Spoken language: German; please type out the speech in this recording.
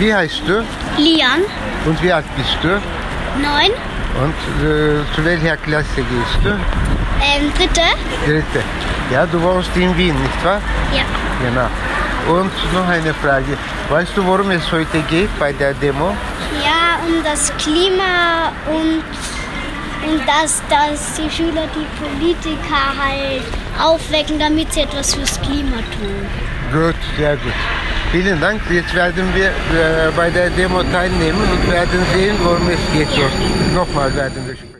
Wie heißt du? Lian, Und wie alt bist du? neun, Und äh, zu welcher Klasse gehst du? ähm, dritte. Dritte. Ja, du wohnst in Wien, nicht wahr? Ja. Genau. Und noch eine Frage. Weißt du, worum es heute geht bei der Demo? Ja, um das Klima und, und dass, dass die Schüler die Politiker halt aufwecken, damit sie etwas fürs Klima tun. Gut, sehr gut. Vielen Dank. Jetzt werden wir äh, bei der Demo teilnehmen und werden sehen, worum es geht. Nochmal werden wir sprechen.